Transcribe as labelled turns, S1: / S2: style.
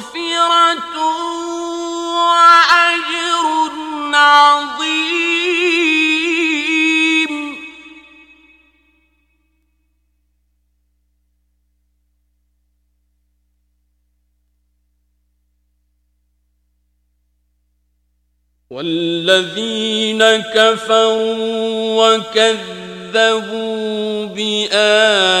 S1: مغفرة وأجر عظيم. والذين كفروا وكذبوا بآياتنا